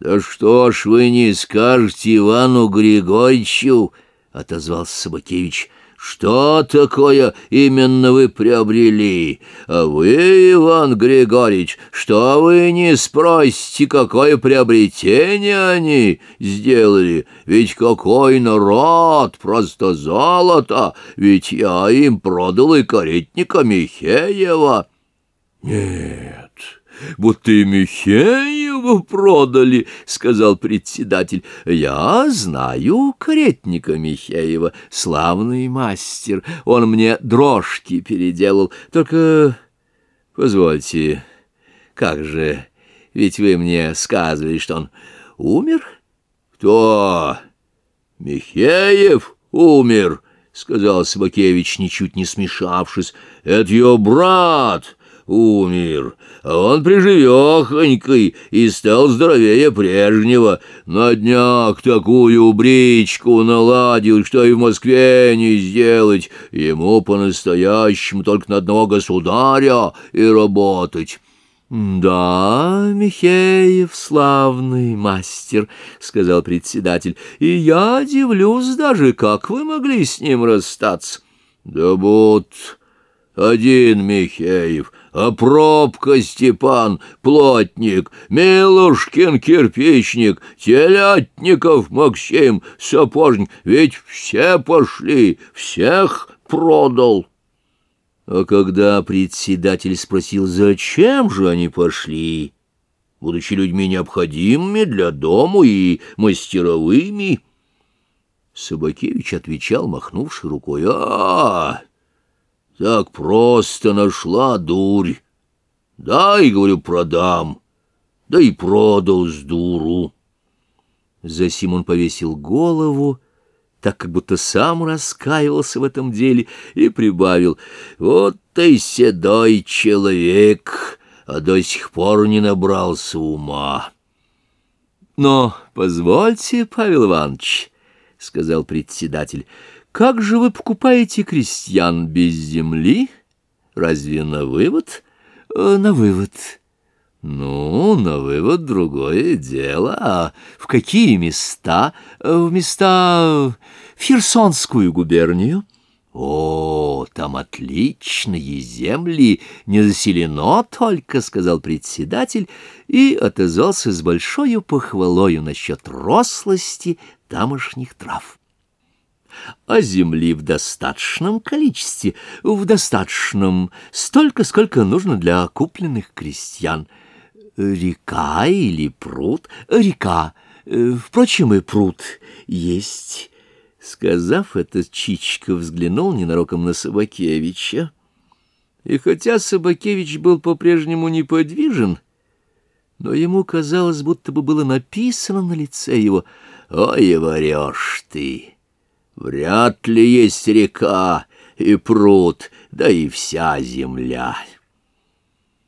Да что ж вы не скажете Ивану Григорьевичу, — отозвался Собакевич, — что такое именно вы приобрели? А вы, Иван Григорьевич, что вы не спросите, какое приобретение они сделали? Ведь какой народ, просто золото, ведь я им продал и каретника Михеева. Нет, будто и Михеева продали, — сказал председатель. Я знаю каретника Михеева, славный мастер. Он мне дрожки переделал. Только позвольте, как же, ведь вы мне сказывали, что он умер? Кто? Михеев умер, — сказал Собакевич, ничуть не смешавшись. Это ее брат умер, а он приживехонькой и стал здоровее прежнего. На днях такую бричку наладил, что и в Москве не сделать. Ему по-настоящему только на одного государя и работать». «Да, Михеев славный мастер», — сказал председатель, — «и я дивлюсь даже, как вы могли с ним расстаться». «Да вот один Михеев, а пробка Степан, плотник, Милушкин кирпичник, Телятников Максим, сапожник, ведь все пошли, всех продал». А когда председатель спросил, зачем же они пошли, будучи людьми необходимыми для дому и мастеровыми, Собакевич отвечал, махнувши рукой, «А, так просто нашла дурь. Да, и, говорю, продам, да и продал с дуру». Засим он повесил голову, так как будто сам раскаивался в этом деле, и прибавил, «Вот ты седой человек, а до сих пор не набрался ума». «Но позвольте, Павел Иванович», — сказал председатель, — «как же вы покупаете крестьян без земли? Разве на вывод?» «Э, «На вывод». «Ну, на вывод другое дело. А в какие места? В места... в Херсонскую губернию?» «О, там отличные земли, не заселено только», — сказал председатель и отозвался с большой похвалою насчет рослости тамошних трав. А земли в достаточном количестве, в достаточном, столько, сколько нужно для купленных крестьян — река или пруд? Река. Э, впрочем, и пруд есть. Сказав это, Чичка взглянул ненароком на Собакевича. И хотя Собакевич был по-прежнему неподвижен, но ему казалось, будто бы было написано на лице его «Ой, варешь ты! Вряд ли есть река и пруд, да и вся земля».